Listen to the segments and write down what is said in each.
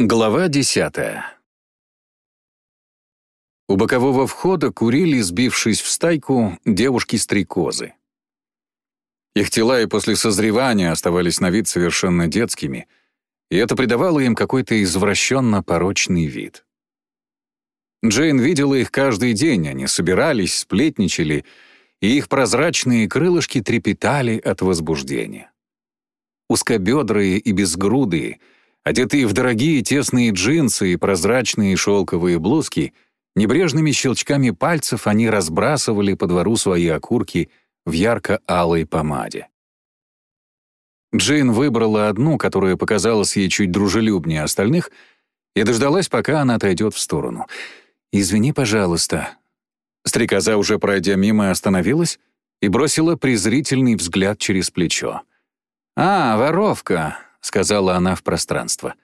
Глава десятая. У бокового входа курили, сбившись в стайку, девушки-стрекозы. Их тела и после созревания оставались на вид совершенно детскими, и это придавало им какой-то извращенно-порочный вид. Джейн видела их каждый день, они собирались, сплетничали, и их прозрачные крылышки трепетали от возбуждения. Узкобедрые и безгрудые — Одетые в дорогие тесные джинсы и прозрачные шелковые блузки, небрежными щелчками пальцев они разбрасывали по двору свои окурки в ярко-алой помаде. Джейн выбрала одну, которая показалась ей чуть дружелюбнее остальных, и дождалась, пока она отойдет в сторону. «Извини, пожалуйста». Стрекоза, уже пройдя мимо, остановилась и бросила презрительный взгляд через плечо. «А, воровка!» — сказала она в пространство.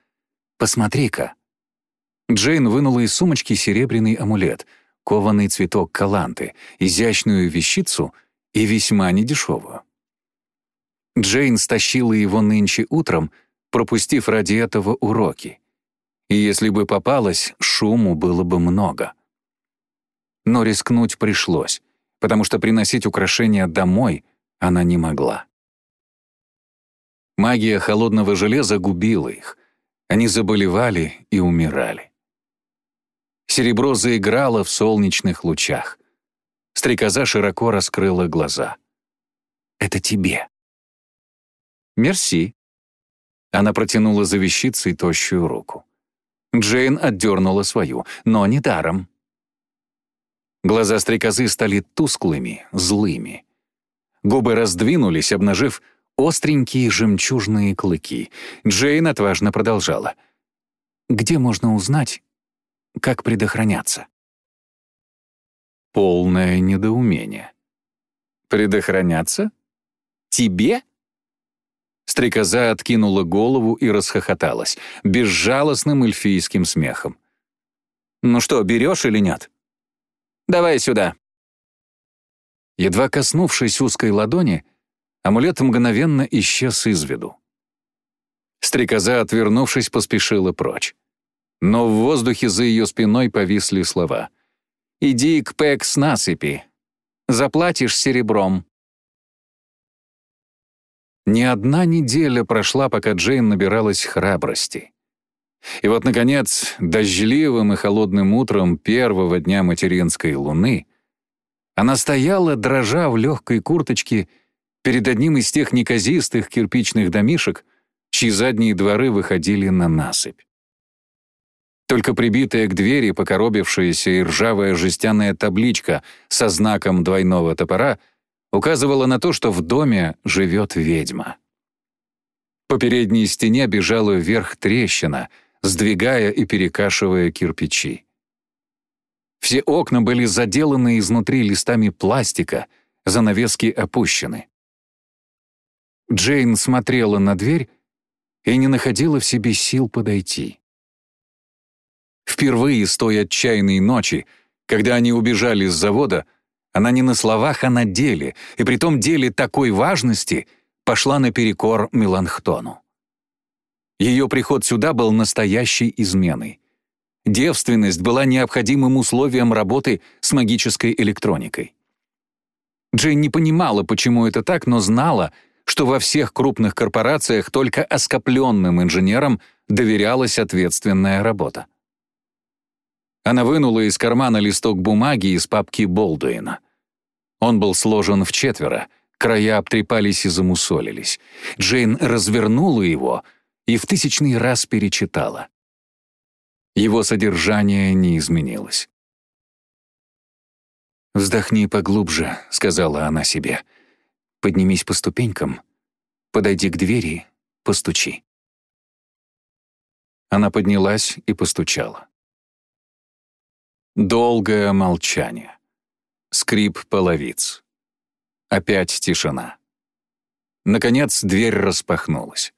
«Посмотри-ка». Джейн вынула из сумочки серебряный амулет, кованый цветок каланты, изящную вещицу и весьма недешевую. Джейн стащила его нынче утром, пропустив ради этого уроки. И если бы попалась, шуму было бы много. Но рискнуть пришлось, потому что приносить украшения домой она не могла. Магия холодного железа губила их. Они заболевали и умирали. Серебро заиграло в солнечных лучах. Стрекоза широко раскрыла глаза. «Это тебе». «Мерси». Она протянула за вещицей тощую руку. Джейн отдернула свою, но не даром. Глаза стрекозы стали тусклыми, злыми. Губы раздвинулись, обнажив остренькие жемчужные клыки. Джейн отважно продолжала. «Где можно узнать, как предохраняться?» Полное недоумение. «Предохраняться? Тебе?» Стрекоза откинула голову и расхохоталась, безжалостным эльфийским смехом. «Ну что, берешь или нет?» «Давай сюда». Едва коснувшись узкой ладони, Амулет мгновенно исчез из виду. Стрекоза, отвернувшись, поспешила прочь. Но в воздухе за ее спиной повисли слова. «Иди к Пэк с насыпи. Заплатишь серебром». Ни одна неделя прошла, пока Джейн набиралась храбрости. И вот, наконец, дождливым и холодным утром первого дня материнской луны она стояла, дрожа в легкой курточке, перед одним из тех неказистых кирпичных домишек, чьи задние дворы выходили на насыпь. Только прибитая к двери покоробившаяся и ржавая жестяная табличка со знаком двойного топора указывала на то, что в доме живет ведьма. По передней стене бежала вверх трещина, сдвигая и перекашивая кирпичи. Все окна были заделаны изнутри листами пластика, занавески опущены. Джейн смотрела на дверь и не находила в себе сил подойти. Впервые с той отчаянной ночи, когда они убежали с завода, она не на словах, а на деле, и при том деле такой важности пошла наперекор Меланхтону. Ее приход сюда был настоящей изменой. Девственность была необходимым условием работы с магической электроникой. Джейн не понимала, почему это так, но знала — что во всех крупных корпорациях только оскопленным инженерам доверялась ответственная работа. Она вынула из кармана листок бумаги из папки Болдуина. Он был сложен в четверо, края обтрепались и замусолились. Джейн развернула его и в тысячный раз перечитала. Его содержание не изменилось. «Вздохни поглубже», — сказала она себе. Поднимись по ступенькам, подойди к двери, постучи. Она поднялась и постучала. Долгое молчание. Скрип половиц. Опять тишина. Наконец дверь распахнулась.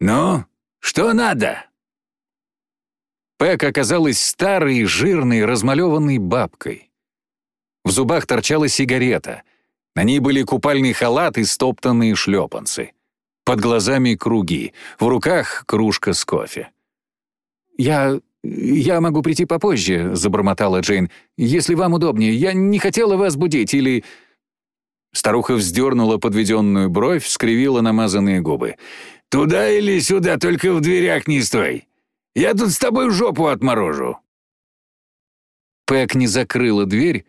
«Ну, что надо?» Пэк оказалась старой, жирной, размалеванной бабкой. В зубах торчала сигарета — на ней были купальный халат и стоптанные шлепанцы. Под глазами круги, в руках кружка с кофе. «Я... я могу прийти попозже», — забормотала Джейн. «Если вам удобнее. Я не хотела вас будить или...» Старуха вздернула подведенную бровь, скривила намазанные губы. «Туда или сюда, только в дверях не стой. Я тут с тобой жопу отморожу». Пэк не закрыла дверь,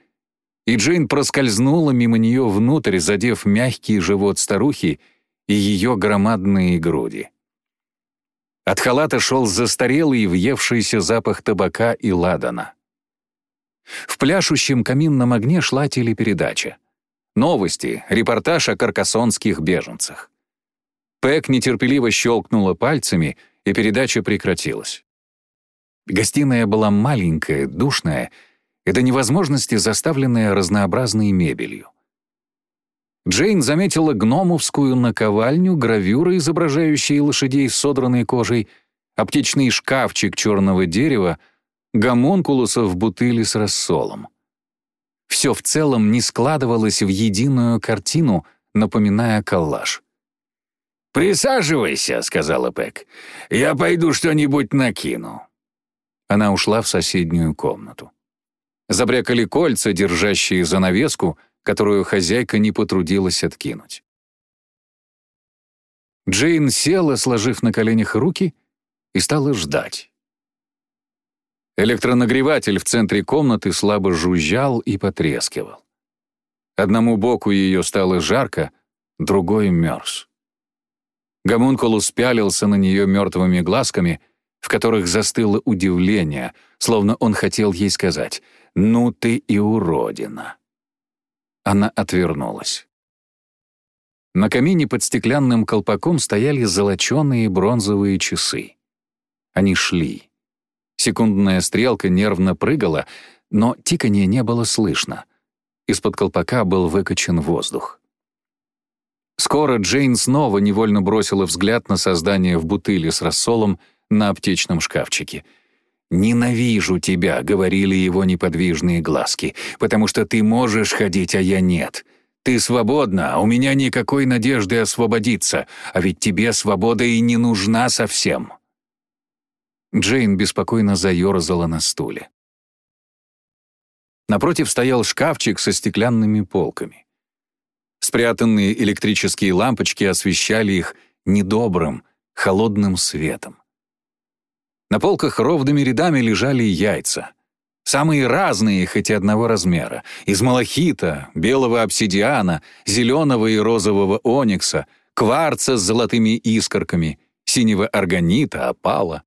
и Джейн проскользнула мимо нее внутрь, задев мягкий живот старухи и ее громадные груди. От халата шел застарелый въевшийся запах табака и ладана. В пляшущем каминном огне шла телепередача. Новости, репортаж о каркасонских беженцах. Пэк нетерпеливо щелкнула пальцами, и передача прекратилась. Гостиная была маленькая, душная и до невозможности заставленная разнообразной мебелью. Джейн заметила гномовскую наковальню, гравюры, изображающие лошадей с содранной кожей, аптечный шкафчик черного дерева, гомункулуса в бутыли с рассолом. Все в целом не складывалось в единую картину, напоминая коллаж. «Присаживайся», — сказала Пэк. «Я пойду что-нибудь накину». Она ушла в соседнюю комнату. Забрякали кольца, держащие занавеску, которую хозяйка не потрудилась откинуть. Джейн села, сложив на коленях руки, и стала ждать. Электронагреватель в центре комнаты слабо жужжал и потрескивал. Одному боку ее стало жарко, другой мерз. Гомункулус пялился на нее мертвыми глазками, в которых застыло удивление, словно он хотел ей сказать «Ну ты и уродина». Она отвернулась. На камине под стеклянным колпаком стояли золоченые бронзовые часы. Они шли. Секундная стрелка нервно прыгала, но тиканье не было слышно. Из-под колпака был выкачан воздух. Скоро Джейн снова невольно бросила взгляд на создание в бутыле с рассолом на аптечном шкафчике — «Ненавижу тебя», — говорили его неподвижные глазки, «потому что ты можешь ходить, а я нет. Ты свободна, а у меня никакой надежды освободиться, а ведь тебе свобода и не нужна совсем». Джейн беспокойно заерзала на стуле. Напротив стоял шкафчик со стеклянными полками. Спрятанные электрические лампочки освещали их недобрым, холодным светом. На полках ровными рядами лежали яйца. Самые разные, хоть и одного размера. Из малахита, белого обсидиана, зеленого и розового оникса, кварца с золотыми искорками, синего органита, опала.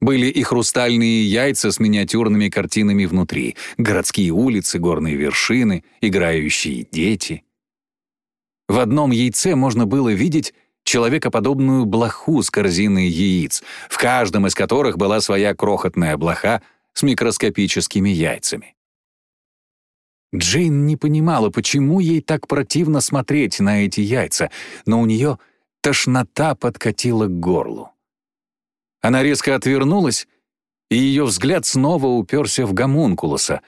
Были и хрустальные яйца с миниатюрными картинами внутри, городские улицы, горные вершины, играющие дети. В одном яйце можно было видеть человекоподобную блоху с корзиной яиц, в каждом из которых была своя крохотная блоха с микроскопическими яйцами. Джейн не понимала, почему ей так противно смотреть на эти яйца, но у нее тошнота подкатила к горлу. Она резко отвернулась, и ее взгляд снова уперся в гомункулуса,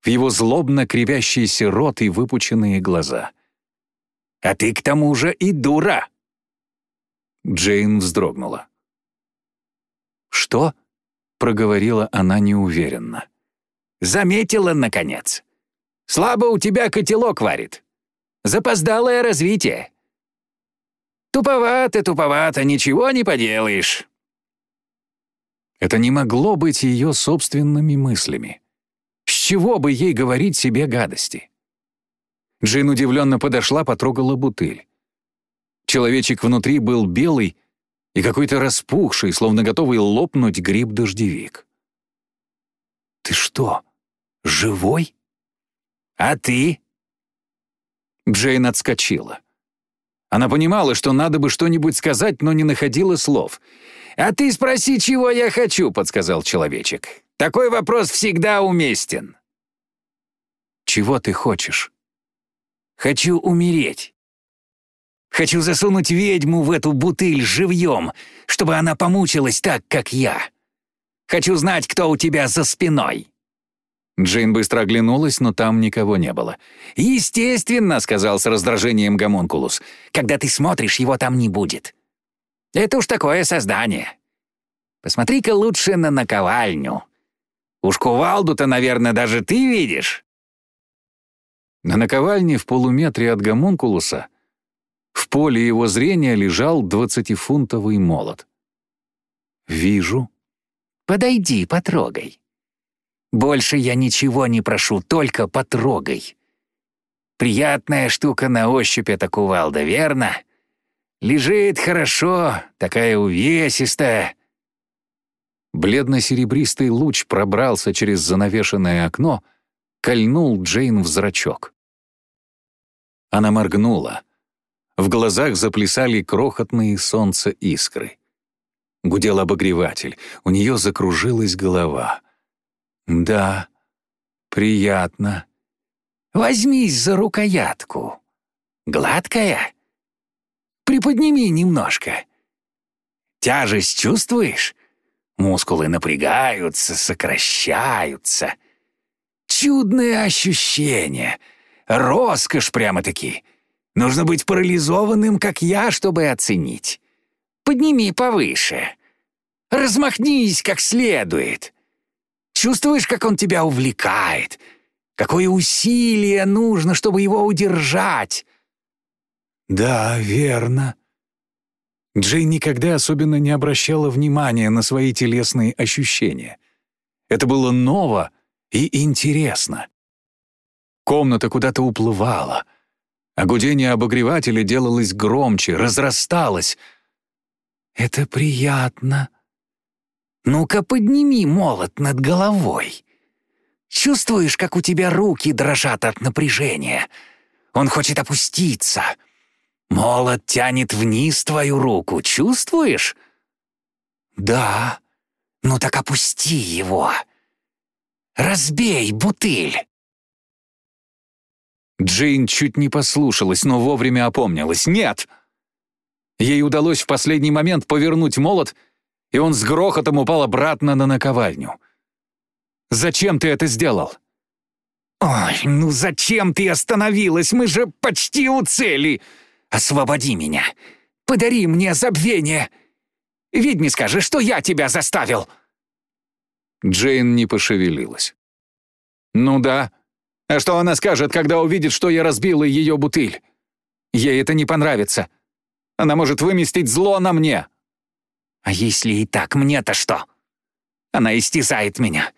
в его злобно кривящийся рот и выпученные глаза. «А ты к тому же и дура!» Джейн вздрогнула. «Что?» — проговорила она неуверенно. «Заметила, наконец. Слабо у тебя котелок варит. Запоздалое развитие. Туповато, туповато, ничего не поделаешь». Это не могло быть ее собственными мыслями. С чего бы ей говорить себе гадости? Джейн удивленно подошла, потрогала бутыль. Человечек внутри был белый и какой-то распухший, словно готовый лопнуть гриб-дождевик. «Ты что, живой? А ты?» Джейн отскочила. Она понимала, что надо бы что-нибудь сказать, но не находила слов. «А ты спроси, чего я хочу», — подсказал человечек. «Такой вопрос всегда уместен». «Чего ты хочешь?» «Хочу умереть». Хочу засунуть ведьму в эту бутыль живьем, чтобы она помучилась так, как я. Хочу знать, кто у тебя за спиной». Джейн быстро оглянулась, но там никого не было. «Естественно», — сказал с раздражением Гомункулус, «когда ты смотришь, его там не будет. Это уж такое создание. Посмотри-ка лучше на наковальню. Уж кувалду-то, наверное, даже ты видишь». На наковальне в полуметре от Гомункулуса в поле его зрения лежал двадцатифунтовый молот. «Вижу». «Подойди, потрогай». Больше я ничего не прошу, только потрогай. Приятная штука на ощупь эта кувалда, верно? Лежит хорошо, такая увесистая. Бледно-серебристый луч пробрался через занавешенное окно, кольнул Джейн в зрачок. Она моргнула. В глазах заплясали крохотные солнца искры. Гудел обогреватель, у нее закружилась голова. «Да, приятно. Возьмись за рукоятку. Гладкая? Приподними немножко. Тяжесть чувствуешь? Мускулы напрягаются, сокращаются. Чудное ощущение. Роскошь прямо-таки. Нужно быть парализованным, как я, чтобы оценить. Подними повыше. Размахнись как следует. Чувствуешь, как он тебя увлекает? Какое усилие нужно, чтобы его удержать?» «Да, верно». Джейн никогда особенно не обращала внимания на свои телесные ощущения. Это было ново и интересно. Комната куда-то уплывала, а гудение обогревателя делалось громче, разрасталось. «Это приятно», ну-ка подними молот над головой. Чувствуешь, как у тебя руки дрожат от напряжения? Он хочет опуститься. Молот тянет вниз твою руку, чувствуешь? Да. Ну так опусти его. Разбей бутыль. Джейн чуть не послушалась, но вовремя опомнилась. «Нет!» Ей удалось в последний момент повернуть молот и он с грохотом упал обратно на наковальню. «Зачем ты это сделал?» «Ой, ну зачем ты остановилась? Мы же почти у цели! Освободи меня! Подари мне забвение! Ведьме скажи, что я тебя заставил!» Джейн не пошевелилась. «Ну да. А что она скажет, когда увидит, что я разбила ее бутыль? Ей это не понравится. Она может выместить зло на мне!» А если и так, мне-то что? Она истязает меня.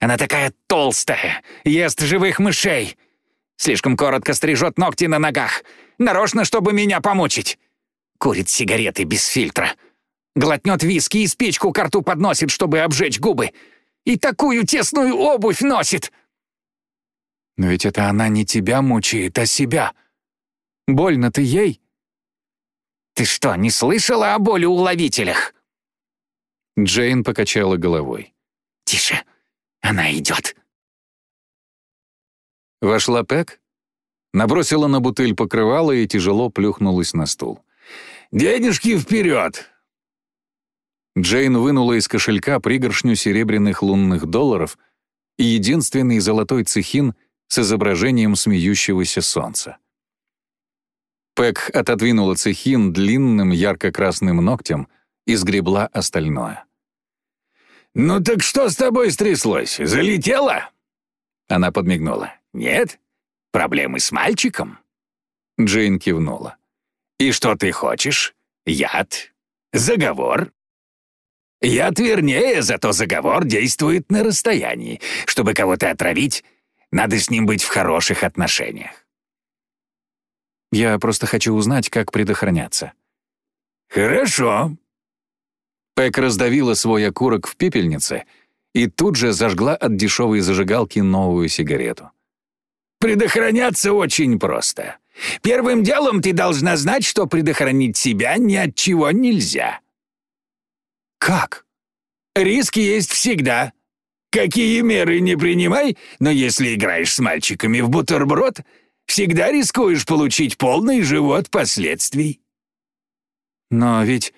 Она такая толстая, ест живых мышей. Слишком коротко стрижет ногти на ногах. Нарочно, чтобы меня помучить. Курит сигареты без фильтра. Глотнет виски и спичку к рту подносит, чтобы обжечь губы. И такую тесную обувь носит. Но ведь это она не тебя мучает, а себя. Больно ты ей? Ты что, не слышала о болеуловителях? Джейн покачала головой. «Тише, она идет». Вошла Пэк, набросила на бутыль покрывало и тяжело плюхнулась на стул. «Денежки вперед!» Джейн вынула из кошелька пригоршню серебряных лунных долларов и единственный золотой цехин с изображением смеющегося солнца. Пэк отодвинула цехин длинным ярко-красным ногтем и сгребла остальное. «Ну так что с тобой стряслось? Залетела?» Она подмигнула. «Нет? Проблемы с мальчиком?» Джейн кивнула. «И что ты хочешь? Яд? Заговор?» «Яд вернее, зато заговор действует на расстоянии. Чтобы кого-то отравить, надо с ним быть в хороших отношениях». «Я просто хочу узнать, как предохраняться». «Хорошо», Пэк раздавила свой окурок в пепельнице и тут же зажгла от дешевой зажигалки новую сигарету. «Предохраняться очень просто. Первым делом ты должна знать, что предохранить себя ни от чего нельзя». «Как?» «Риски есть всегда. Какие меры не принимай, но если играешь с мальчиками в бутерброд, всегда рискуешь получить полный живот последствий». «Но ведь...»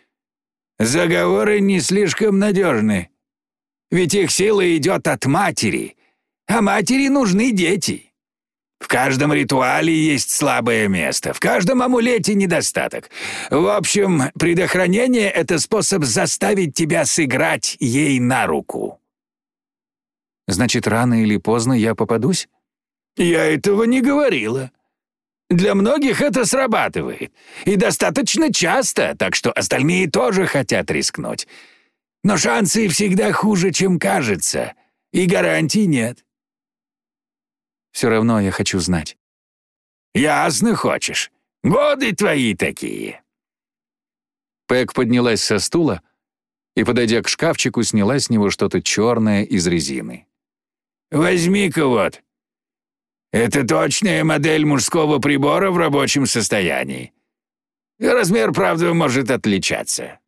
Заговоры не слишком надежны. Ведь их сила идет от матери, А матери нужны дети. В каждом ритуале есть слабое место, в каждом амулете недостаток. В общем, предохранение — это способ заставить тебя сыграть ей на руку. Значит, рано или поздно я попадусь? Я этого не говорила. Для многих это срабатывает. И достаточно часто, так что остальные тоже хотят рискнуть. Но шансы всегда хуже, чем кажется. И гарантий нет. Все равно я хочу знать. Ясно хочешь. Годы твои такие. Пэк поднялась со стула и, подойдя к шкафчику, сняла с него что-то черное из резины. «Возьми-ка вот. Это точная модель мужского прибора в рабочем состоянии. Размер, правда, может отличаться».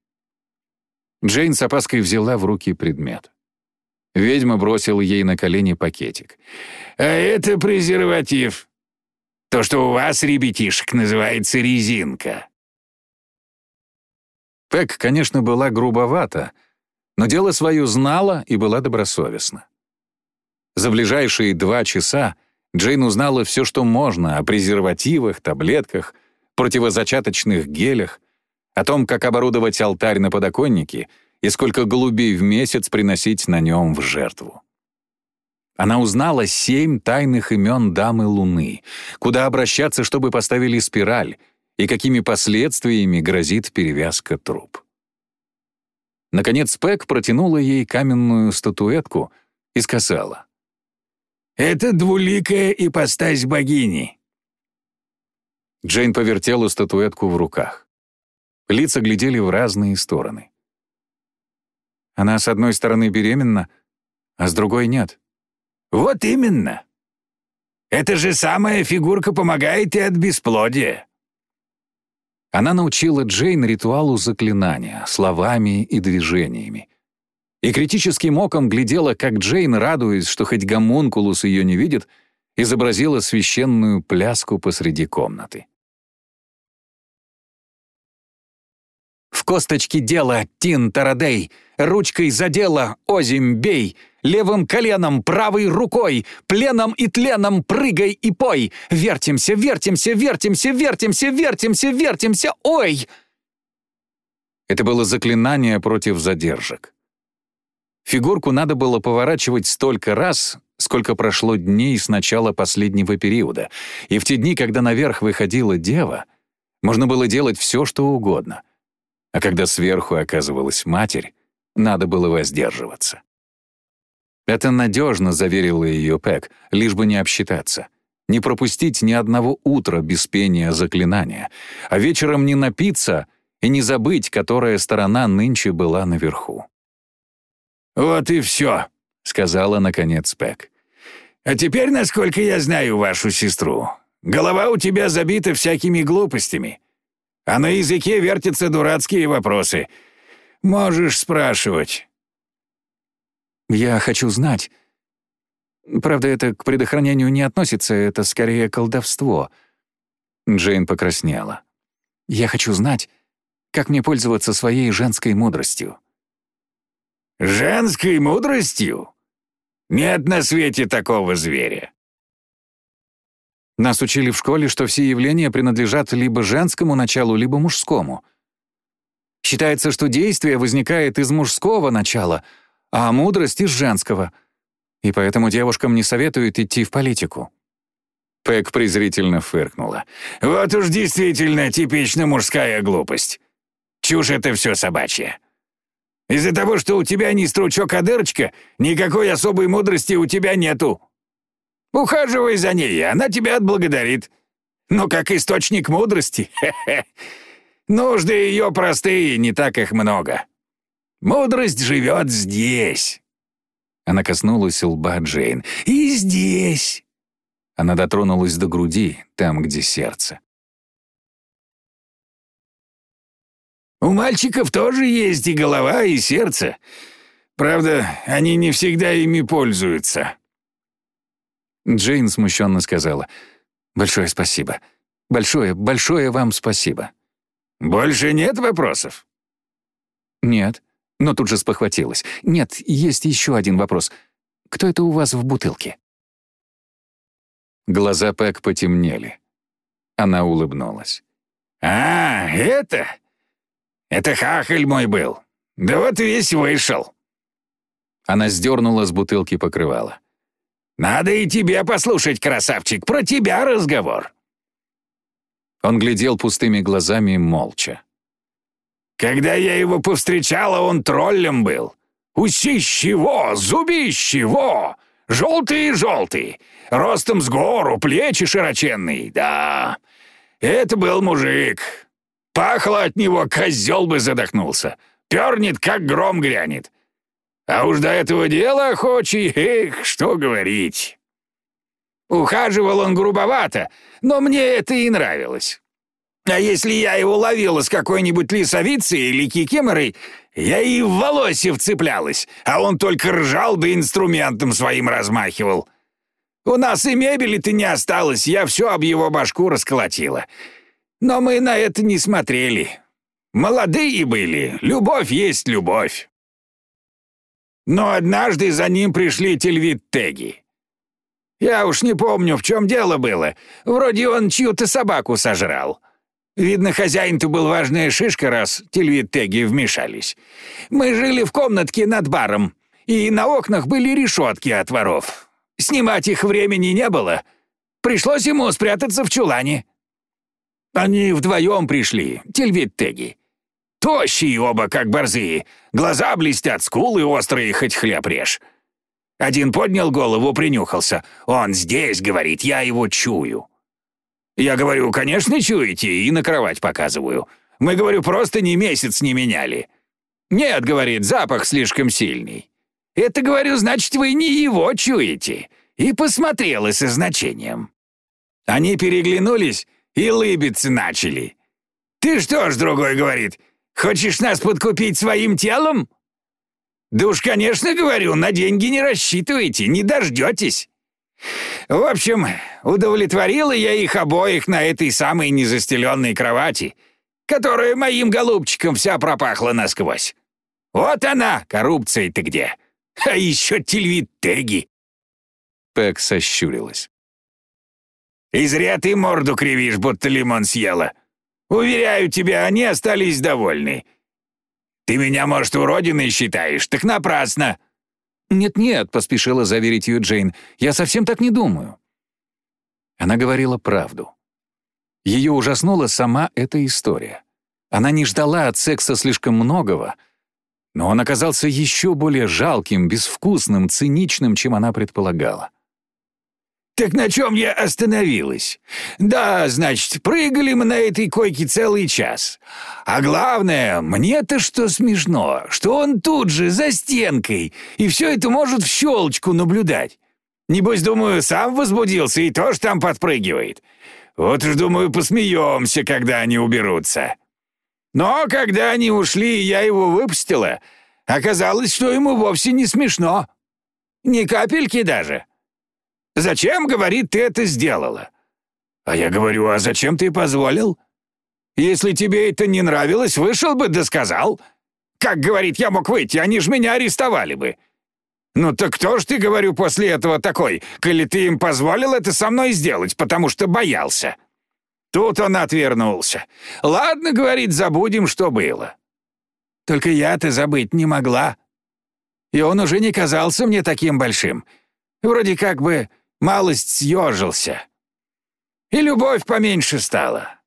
Джейн с опаской взяла в руки предмет. Ведьма бросила ей на колени пакетик. «А это презерватив. То, что у вас, ребятишек, называется резинка». Пэк, конечно, была грубовата, но дело свое знала и была добросовестна. За ближайшие два часа Джейн узнала все, что можно о презервативах, таблетках, противозачаточных гелях, о том, как оборудовать алтарь на подоконнике и сколько голубей в месяц приносить на нем в жертву. Она узнала семь тайных имен дамы Луны, куда обращаться, чтобы поставили спираль, и какими последствиями грозит перевязка труб. Наконец Пэк протянула ей каменную статуэтку и сказала. «Это двуликая ипостась богини». Джейн повертела статуэтку в руках. Лица глядели в разные стороны. Она с одной стороны беременна, а с другой нет. «Вот именно. Эта же самая фигурка помогает и от бесплодия». Она научила Джейн ритуалу заклинания, словами и движениями. И критическим оком глядела, как Джейн, радуясь, что хоть гомункулус ее не видит, изобразила священную пляску посреди комнаты. В косточке дела Тин Тарадей, ручкой задела Озим бей, левым коленом, правой рукой, пленом и тленом прыгай и пой. Вертимся, вертимся, вертимся, вертимся, вертимся, вертимся, ой!» Это было заклинание против задержек. Фигурку надо было поворачивать столько раз, сколько прошло дней с начала последнего периода, и в те дни, когда наверх выходила дева, можно было делать все, что угодно. А когда сверху оказывалась матерь, надо было воздерживаться. Это надежно, заверила ее Пэк, лишь бы не обсчитаться. Не пропустить ни одного утра без пения заклинания, а вечером не напиться и не забыть, которая сторона нынче была наверху. «Вот и все», — сказала наконец Пэк. «А теперь, насколько я знаю вашу сестру, голова у тебя забита всякими глупостями, а на языке вертятся дурацкие вопросы. Можешь спрашивать». «Я хочу знать. Правда, это к предохранению не относится, это скорее колдовство». Джейн покраснела. «Я хочу знать, как мне пользоваться своей женской мудростью». «Женской мудростью? Нет на свете такого зверя». Нас учили в школе, что все явления принадлежат либо женскому началу, либо мужскому. Считается, что действие возникает из мужского начала, а мудрость — из женского. И поэтому девушкам не советуют идти в политику. Пэк презрительно фыркнула. «Вот уж действительно типично мужская глупость. Чушь это все собачья. Из-за того, что у тебя не стручок, а дырочка, никакой особой мудрости у тебя нету. Ухаживай за ней, она тебя отблагодарит. Но как источник мудрости, хе-хе. Нужды ее простые, не так их много. Мудрость живет здесь. Она коснулась лба Джейн. И здесь. Она дотронулась до груди, там, где сердце. У мальчиков тоже есть и голова, и сердце. Правда, они не всегда ими пользуются. Джейн смущенно сказала. «Большое спасибо. Большое, большое вам спасибо». «Больше нет вопросов?» «Нет», но тут же спохватилась. «Нет, есть еще один вопрос. Кто это у вас в бутылке?» Глаза Пэк потемнели. Она улыбнулась. «А, это? Это хахаль мой был. Да вот весь вышел». Она сдернула с бутылки покрывало. «Надо и тебе послушать, красавчик, про тебя разговор». Он глядел пустыми глазами молча. «Когда я его повстречала, он троллем был. Усищего, зубищего, желтый-желтый, ростом с гору, плечи широченные, да. Это был мужик. Пахло от него, козел бы задохнулся. Пернет, как гром грянет. А уж до этого дела охочий, эх, что говорить. Ухаживал он грубовато, но мне это и нравилось. А если я его ловила с какой-нибудь лисовицей или кикиморой, я и в волосе вцеплялась, а он только ржал да инструментом своим размахивал. У нас и мебели-то не осталось, я все об его башку расколотила. Но мы на это не смотрели. Молодые были, любовь есть любовь. Но однажды за ним пришли тельвиттеги. Я уж не помню, в чем дело было. Вроде он чью-то собаку сожрал. Видно, хозяин-то был важная шишка, раз тельвиттеги вмешались. Мы жили в комнатке над баром, и на окнах были решетки от воров. Снимать их времени не было. Пришлось ему спрятаться в чулане. Они вдвоем пришли, тельвиттеги. Тощие оба, как борзые. Глаза блестят, скулы острые, хоть хлеб режь. Один поднял голову, принюхался. «Он здесь», — говорит, — «я его чую». Я говорю, «Конечно, чуете», и на кровать показываю. Мы, говорю, просто не месяц не меняли. «Нет», — говорит, — «запах слишком сильный». «Это, говорю, значит, вы не его чуете». И посмотрела со значением. Они переглянулись и лыбиться начали. «Ты что ж, другой говорит, Хочешь нас подкупить своим телом?» «Да уж, конечно, говорю, на деньги не рассчитывайте, не дождетесь». В общем, удовлетворила я их обоих на этой самой незастеленной кровати, которая моим голубчиком вся пропахла насквозь. Вот она, коррупция-то где. А еще тельвит-теги. Пэк сощурилась. «И зря ты морду кривишь, будто лимон съела. Уверяю тебя, они остались довольны. Ты меня, может, уродиной считаешь? Так напрасно!» «Нет-нет», — поспешила заверить ее Джейн, — «я совсем так не думаю». Она говорила правду. Ее ужаснула сама эта история. Она не ждала от секса слишком многого, но он оказался еще более жалким, безвкусным, циничным, чем она предполагала. Так на чем я остановилась? Да, значит, прыгали мы на этой койке целый час. А главное, мне-то что смешно, что он тут же, за стенкой, и все это может в щелочку наблюдать. Небось, думаю, сам возбудился и тоже там подпрыгивает. Вот уж, думаю, посмеемся, когда они уберутся. Но когда они ушли, я его выпустила, оказалось, что ему вовсе не смешно. Ни капельки даже. Зачем, говорит, ты это сделала? А я говорю, а зачем ты позволил? Если тебе это не нравилось, вышел бы да сказал. Как, говорит, я мог выйти, они ж меня арестовали бы. Ну так кто ж ты, говорю, после этого такой, коли ты им позволил это со мной сделать, потому что боялся? Тут он отвернулся. Ладно, говорит, забудем, что было. Только я-то забыть не могла. И он уже не казался мне таким большим. Вроде как бы малость съежился. И любовь поменьше стала.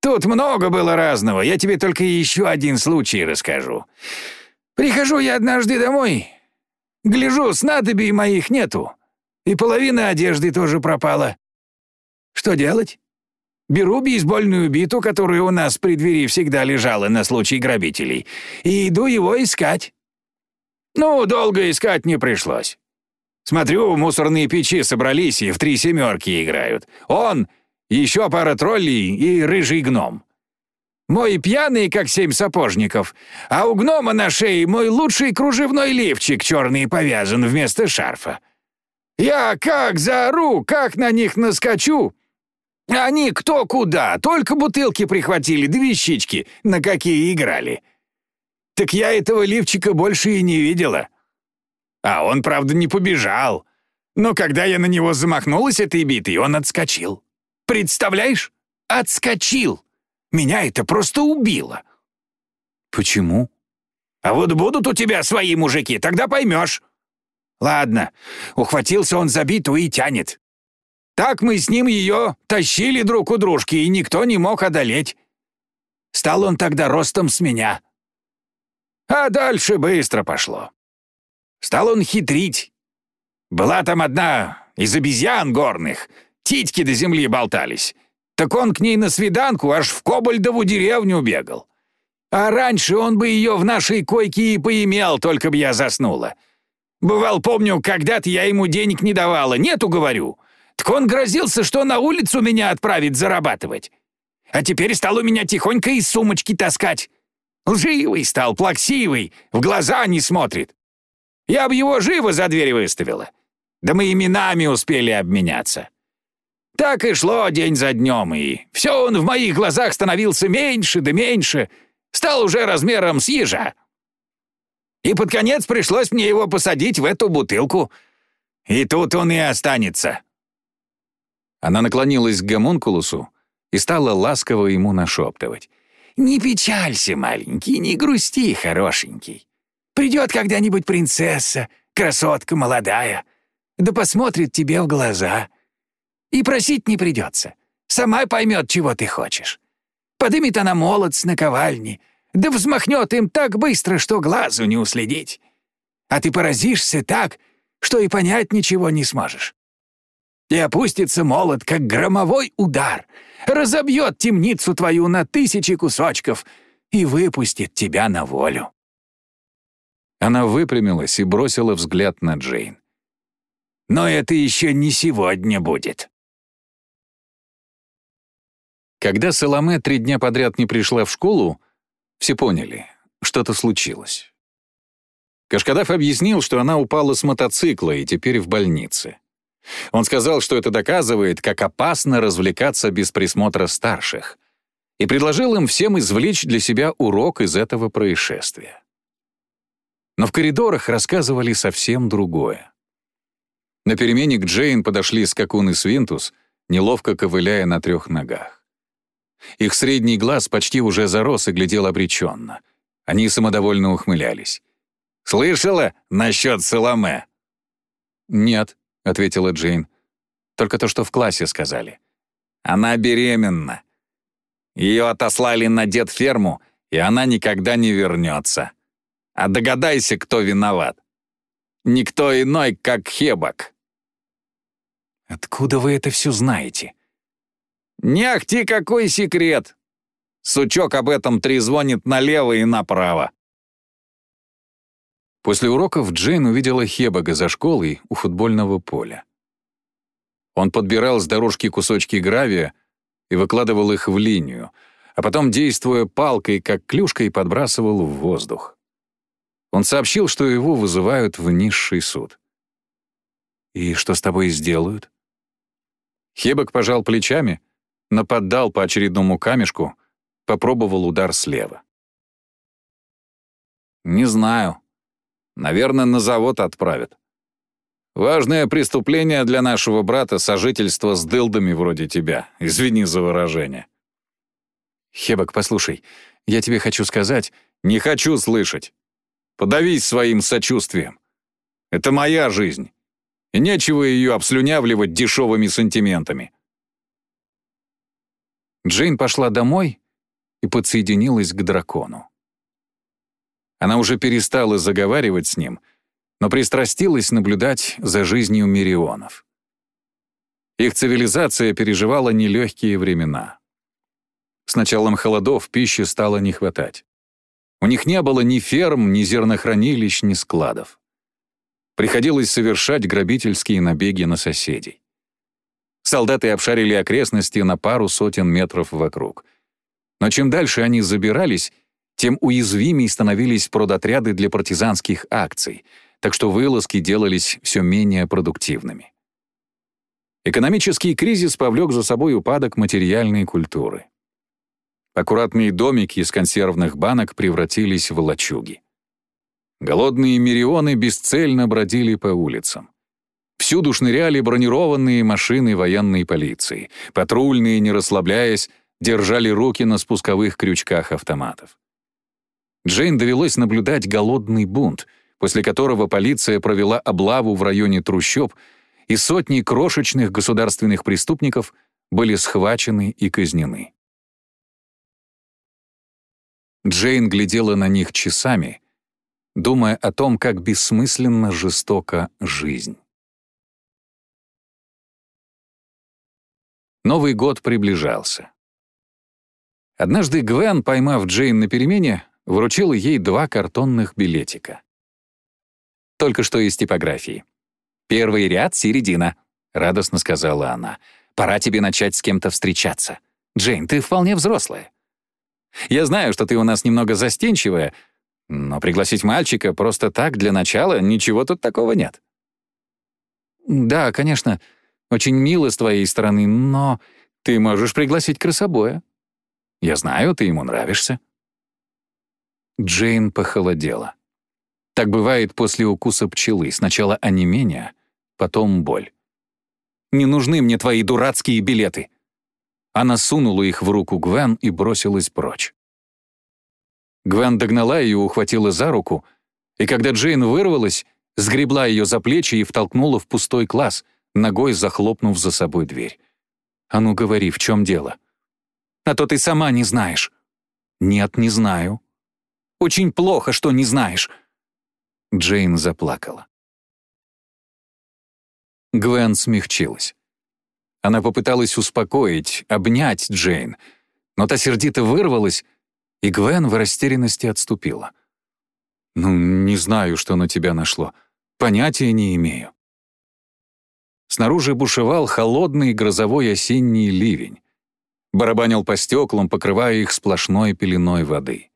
Тут много было разного, я тебе только еще один случай расскажу. Прихожу я однажды домой, гляжу, снадобий моих нету, и половина одежды тоже пропала. Что делать? Беру бейсбольную биту, которая у нас при двери всегда лежала на случай грабителей, и иду его искать. Ну, долго искать не пришлось. Смотрю, мусорные печи собрались и в три семерки играют. Он, еще пара троллей и рыжий гном. Мой пьяный, как семь сапожников, а у гнома на шее мой лучший кружевной лифчик черный повязан вместо шарфа. Я как заору, как на них наскочу. Они кто куда, только бутылки прихватили, да вещички, на какие играли. Так я этого лифчика больше и не видела. А он, правда, не побежал. Но когда я на него замахнулась этой битой, он отскочил. Представляешь? Отскочил. Меня это просто убило. Почему? А вот будут у тебя свои мужики, тогда поймешь. Ладно, ухватился он за биту и тянет. Так мы с ним ее тащили друг у дружки, и никто не мог одолеть. Стал он тогда ростом с меня. А дальше быстро пошло. Стал он хитрить. Была там одна из обезьян горных, титьки до земли болтались. Так он к ней на свиданку аж в Кобальдову деревню бегал. А раньше он бы ее в нашей койке и поимел, только б я заснула. Бывал, помню, когда-то я ему денег не давала, нету, говорю. Так он грозился, что на улицу меня отправит зарабатывать. А теперь стал у меня тихонько из сумочки таскать. Лживый стал, плаксивый, в глаза не смотрит. Я бы его живо за дверь выставила. Да мы именами успели обменяться. Так и шло день за днем, и все он в моих глазах становился меньше да меньше, стал уже размером с ежа. И под конец пришлось мне его посадить в эту бутылку. И тут он и останется». Она наклонилась к гомункулусу и стала ласково ему нашептывать. «Не печалься, маленький, не грусти, хорошенький. Придет когда-нибудь принцесса, красотка молодая, да посмотрит тебе в глаза. И просить не придется. Сама поймет, чего ты хочешь. Подымет она молот с наковальни, да взмахнет им так быстро, что глазу не уследить. А ты поразишься так, что и понять ничего не сможешь. И опустится молот, как громовой удар, разобьет темницу твою на тысячи кусочков и выпустит тебя на волю. Она выпрямилась и бросила взгляд на Джейн. «Но это еще не сегодня будет». Когда Соломе три дня подряд не пришла в школу, все поняли, что-то случилось. Кашкадав объяснил, что она упала с мотоцикла и теперь в больнице. Он сказал, что это доказывает, как опасно развлекаться без присмотра старших, и предложил им всем извлечь для себя урок из этого происшествия. Но в коридорах рассказывали совсем другое. На перемене к Джейн подошли Скакун и Свинтус, неловко ковыляя на трех ногах. Их средний глаз почти уже зарос и глядел обреченно. Они самодовольно ухмылялись. «Слышала насчет Соломе?» «Нет», — ответила Джейн. «Только то, что в классе сказали». «Она беременна. Ее отослали на дед-ферму, и она никогда не вернется. А догадайся, кто виноват. Никто иной, как Хебок». «Откуда вы это все знаете?» «Не ахти какой секрет! Сучок об этом трезвонит налево и направо». После уроков Джейн увидела Хебага за школой у футбольного поля. Он подбирал с дорожки кусочки гравия и выкладывал их в линию, а потом, действуя палкой, как клюшкой, подбрасывал в воздух. Он сообщил, что его вызывают в низший суд. «И что с тобой сделают?» Хебок пожал плечами, нападал по очередному камешку, попробовал удар слева. «Не знаю. Наверное, на завод отправят. Важное преступление для нашего брата — сожительство с дылдами вроде тебя. Извини за выражение». «Хебок, послушай, я тебе хочу сказать...» «Не хочу слышать. Подавись своим сочувствием. Это моя жизнь, и нечего ее обслюнявливать дешевыми сантиментами». Джейн пошла домой и подсоединилась к дракону. Она уже перестала заговаривать с ним, но пристрастилась наблюдать за жизнью миллионов. Их цивилизация переживала нелегкие времена. С началом холодов пищи стало не хватать. У них не было ни ферм, ни зернохранилищ, ни складов. Приходилось совершать грабительские набеги на соседей. Солдаты обшарили окрестности на пару сотен метров вокруг. Но чем дальше они забирались, тем уязвимее становились продотряды для партизанских акций, так что вылазки делались все менее продуктивными. Экономический кризис повлек за собой упадок материальной культуры. Аккуратные домики из консервных банок превратились в лачуги. Голодные мирионы бесцельно бродили по улицам. Всюду шныряли бронированные машины военной полиции. Патрульные, не расслабляясь, держали руки на спусковых крючках автоматов. Джейн довелось наблюдать голодный бунт, после которого полиция провела облаву в районе трущоб, и сотни крошечных государственных преступников были схвачены и казнены. Джейн глядела на них часами, думая о том, как бессмысленно жестока жизнь. Новый год приближался. Однажды Гвен, поймав Джейн на перемене, вручила ей два картонных билетика. Только что из типографии. «Первый ряд — середина», — радостно сказала она. «Пора тебе начать с кем-то встречаться. Джейн, ты вполне взрослая. Я знаю, что ты у нас немного застенчивая, но пригласить мальчика просто так для начала ничего тут такого нет». «Да, конечно», очень мило с твоей стороны, но ты можешь пригласить красобоя. Я знаю, ты ему нравишься». Джейн похолодела. Так бывает после укуса пчелы. Сначала онемение, потом боль. «Не нужны мне твои дурацкие билеты!» Она сунула их в руку Гвен и бросилась прочь. Гвен догнала ее, ухватила за руку, и когда Джейн вырвалась, сгребла ее за плечи и втолкнула в пустой класс, ногой захлопнув за собой дверь. «А ну говори, в чем дело?» «А то ты сама не знаешь». «Нет, не знаю». «Очень плохо, что не знаешь». Джейн заплакала. Гвен смягчилась. Она попыталась успокоить, обнять Джейн, но та сердито вырвалась, и Гвен в растерянности отступила. «Ну, не знаю, что на тебя нашло. Понятия не имею». Снаружи бушевал холодный грозовой осенний ливень. Барабанил по стеклам, покрывая их сплошной пеленой воды.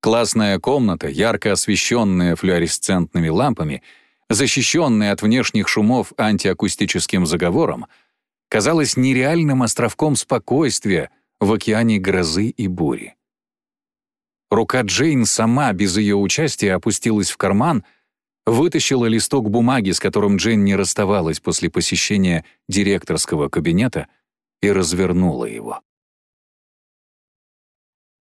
Классная комната, ярко освещенная флуоресцентными лампами, защищенная от внешних шумов антиакустическим заговором, казалась нереальным островком спокойствия в океане грозы и бури. Рука Джейн сама, без ее участия, опустилась в карман — вытащила листок бумаги, с которым Джейн не расставалась после посещения директорского кабинета, и развернула его.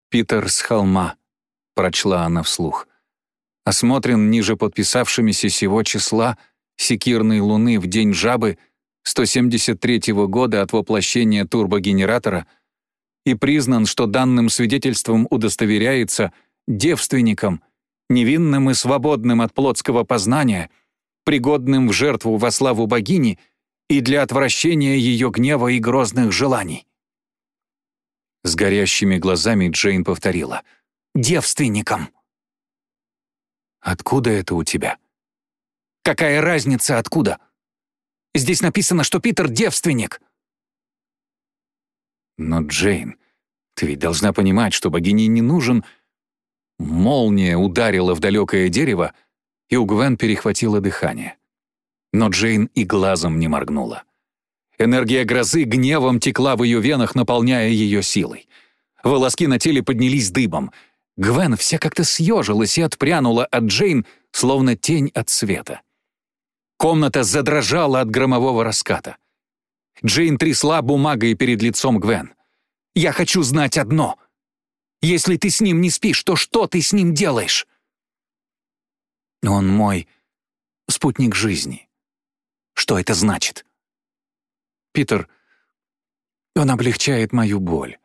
«Питер с холма», — прочла она вслух, «осмотрен ниже подписавшимися сего числа секирной луны в день жабы 173 года от воплощения турбогенератора и признан, что данным свидетельством удостоверяется девственником — невинным и свободным от плотского познания, пригодным в жертву во славу богини и для отвращения ее гнева и грозных желаний. С горящими глазами Джейн повторила «Девственником». «Откуда это у тебя?» «Какая разница, откуда? Здесь написано, что Питер девственник». «Но, Джейн, ты ведь должна понимать, что богине не нужен Молния ударила в далекое дерево, и у Гвен перехватило дыхание. Но Джейн и глазом не моргнула. Энергия грозы гневом текла в ее венах, наполняя ее силой. Волоски на теле поднялись дыбом. Гвен вся как-то съежилась и отпрянула от Джейн, словно тень от света. Комната задрожала от громового раската. Джейн трясла бумагой перед лицом Гвен. «Я хочу знать одно!» Если ты с ним не спишь, то что ты с ним делаешь?» «Он мой спутник жизни. Что это значит?» «Питер, он облегчает мою боль.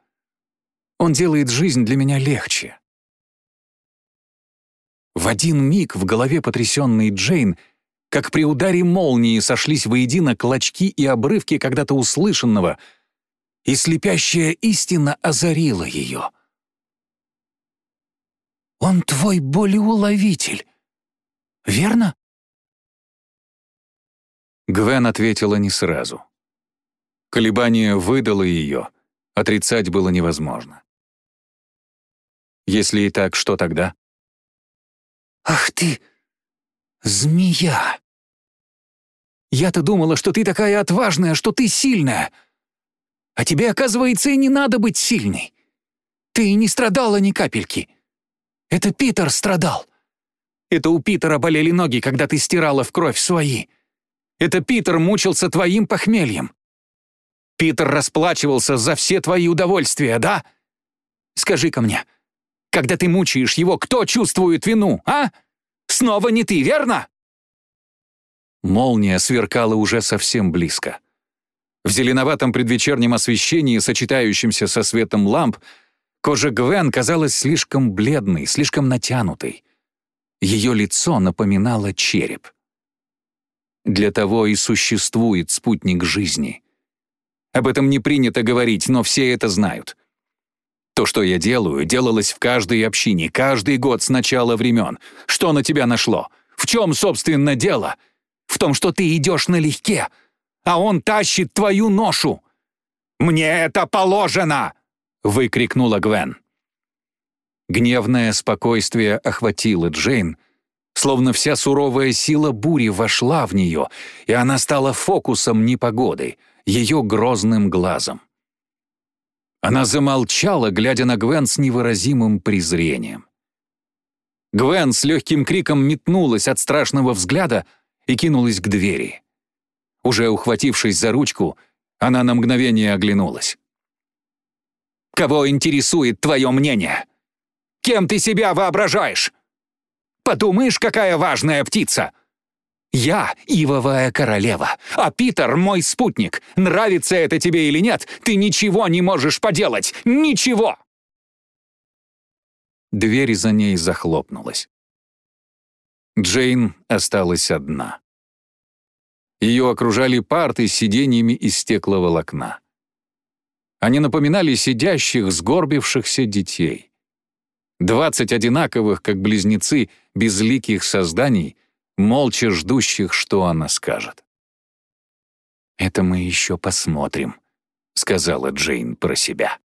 Он делает жизнь для меня легче». В один миг в голове потрясенной Джейн, как при ударе молнии сошлись воедино клочки и обрывки когда-то услышанного, и слепящая истина озарила ее — он твой болеуловитель. Верно?» Гвен ответила не сразу. Колебание выдало ее, отрицать было невозможно. Если и так, что тогда? «Ах ты, змея! Я-то думала, что ты такая отважная, что ты сильная. А тебе, оказывается, и не надо быть сильной. Ты не страдала ни капельки. Это Питер страдал. Это у Питера болели ноги, когда ты стирала в кровь свои. Это Питер мучился твоим похмельем. Питер расплачивался за все твои удовольствия, да? Скажи-ка мне, когда ты мучаешь его, кто чувствует вину, а? Снова не ты, верно?» Молния сверкала уже совсем близко. В зеленоватом предвечернем освещении, сочетающемся со светом ламп, кожа Гвен казалась слишком бледной, слишком натянутой. Ее лицо напоминало череп. Для того и существует спутник жизни. Об этом не принято говорить, но все это знают. То, что я делаю, делалось в каждой общине, каждый год с начала времен. Что на тебя нашло? В чем, собственно, дело? В том, что ты идешь налегке, а он тащит твою ношу. «Мне это положено!» — выкрикнула Гвен. Гневное спокойствие охватило Джейн, словно вся суровая сила бури вошла в нее, и она стала фокусом непогоды, ее грозным глазом. Она замолчала, глядя на Гвен с невыразимым презрением. Гвен с легким криком метнулась от страшного взгляда и кинулась к двери. Уже ухватившись за ручку, она на мгновение оглянулась. «Кого интересует твое мнение? Кем ты себя воображаешь? Подумаешь, какая важная птица! Я — ивовая королева, а Питер — мой спутник. Нравится это тебе или нет, ты ничего не можешь поделать. Ничего!» Дверь за ней захлопнулась. Джейн осталась одна. Ее окружали парты с сиденьями из стекловолокна. Они напоминали сидящих, сгорбившихся детей. Двадцать одинаковых, как близнецы, безликих созданий — молча ждущих, что она скажет. «Это мы еще посмотрим», — сказала Джейн про себя.